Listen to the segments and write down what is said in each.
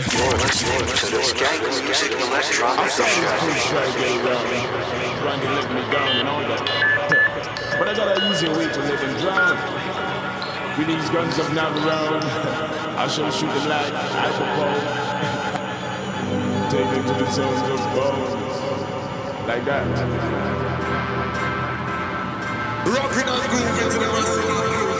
You're listening to this gang music electronic show. Trying to let me down and all that. But I got an easy way to let them drown. With these guns up now around, I shall shoot them like alcohol. Take them to the zones of bones. Like that. Rocking and grooving to the massive crew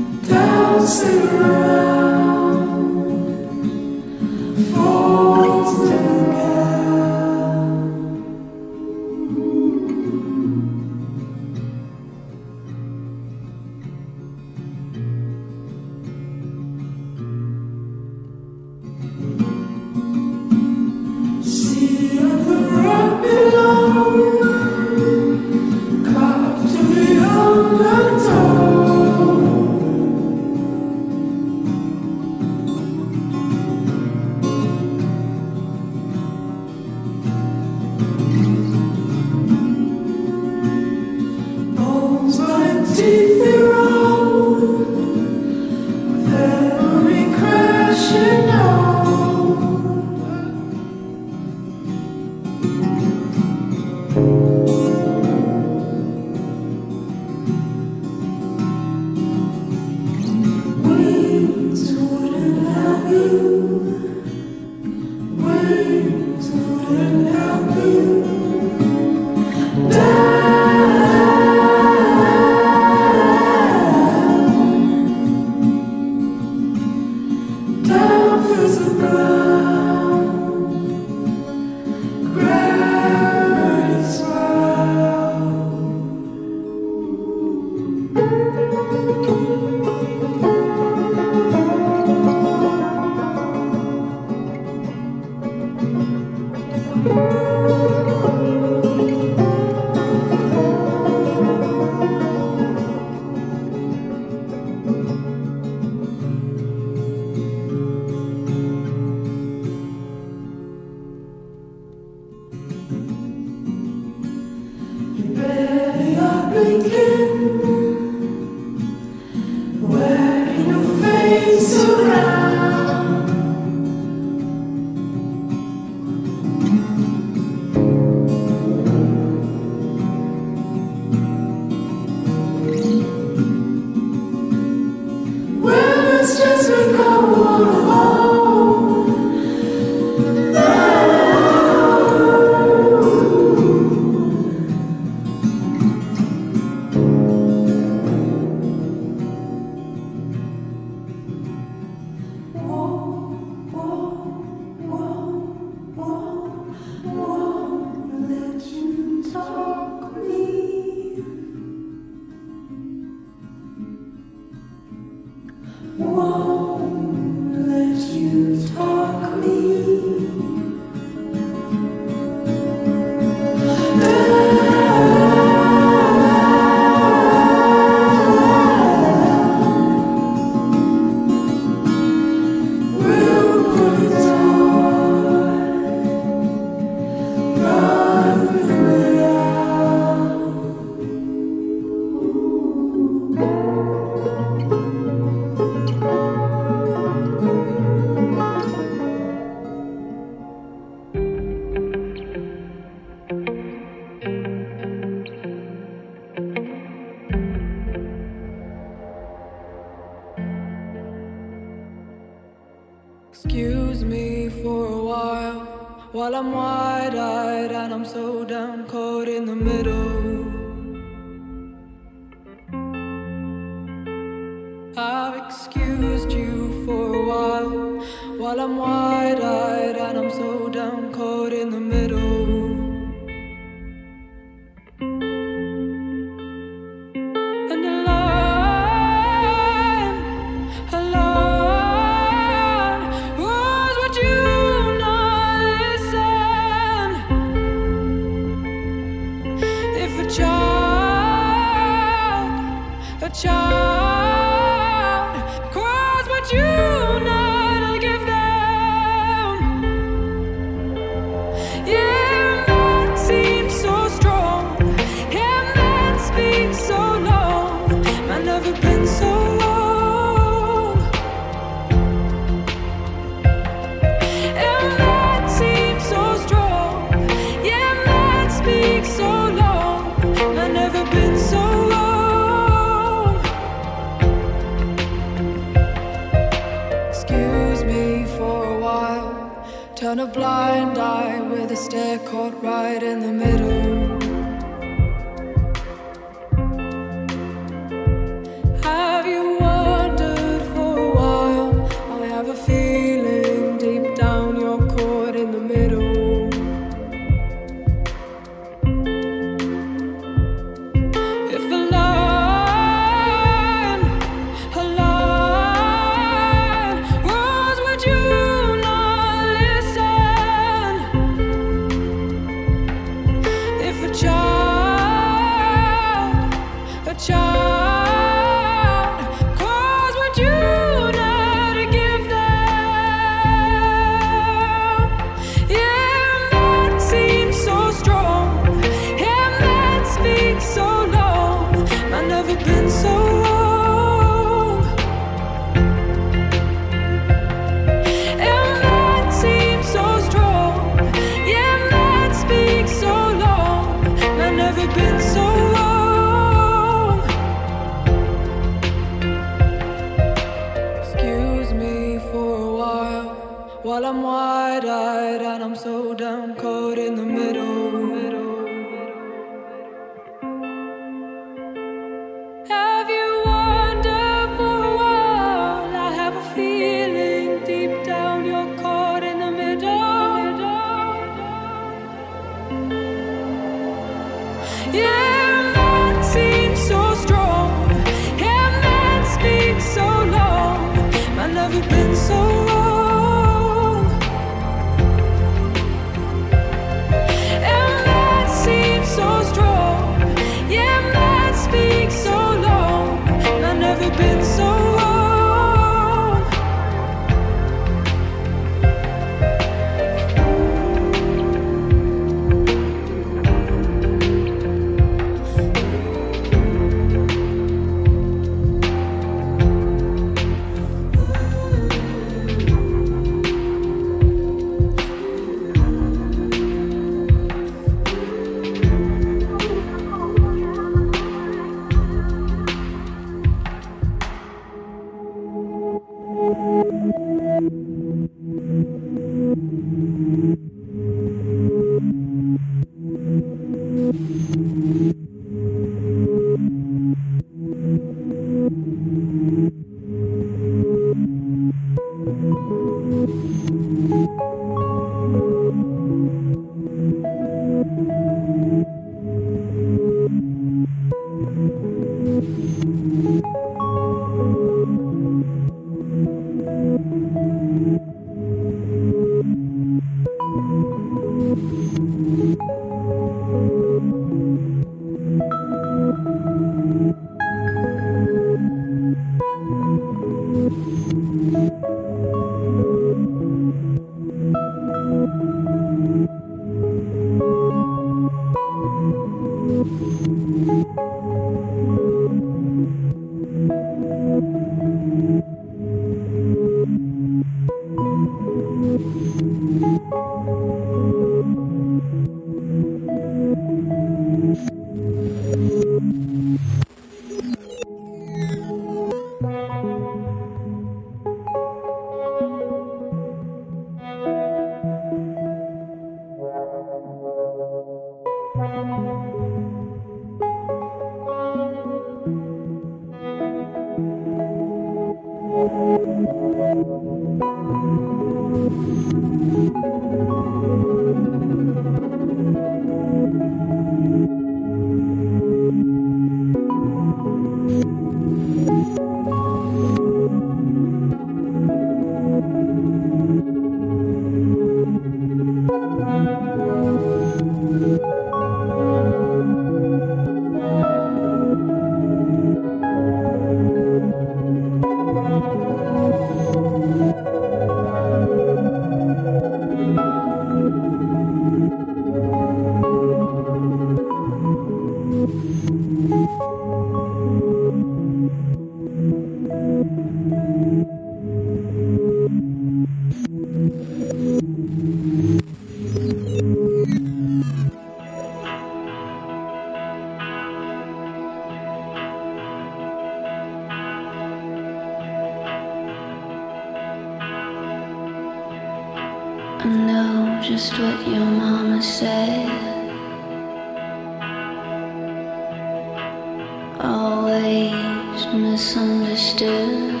always misunderstood.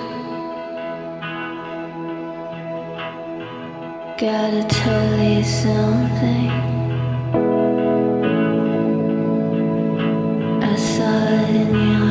Gotta tell you something. I saw it in your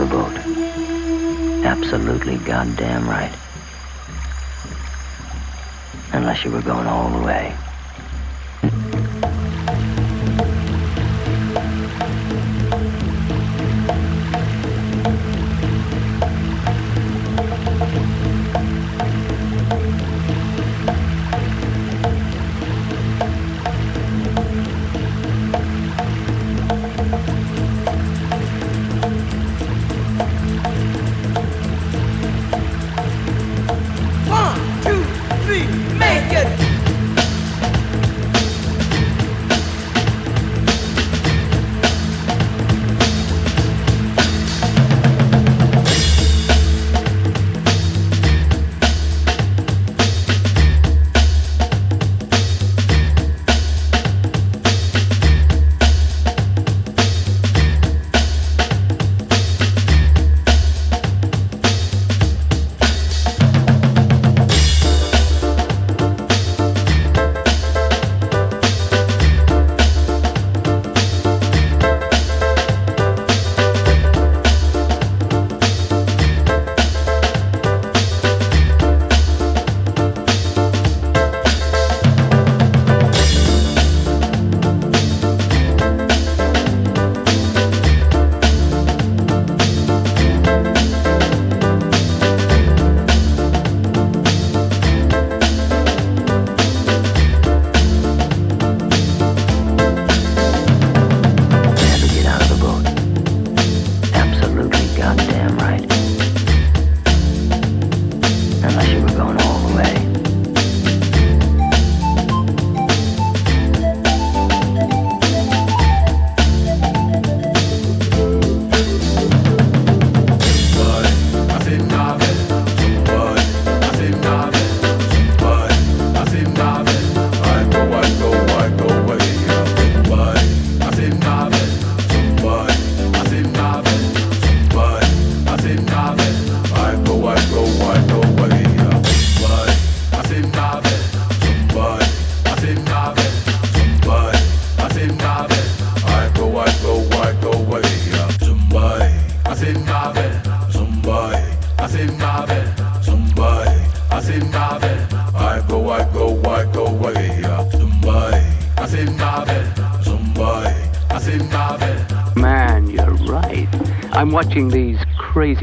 the boat. Absolutely goddamn right. Unless you were going all the way.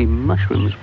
mushrooms.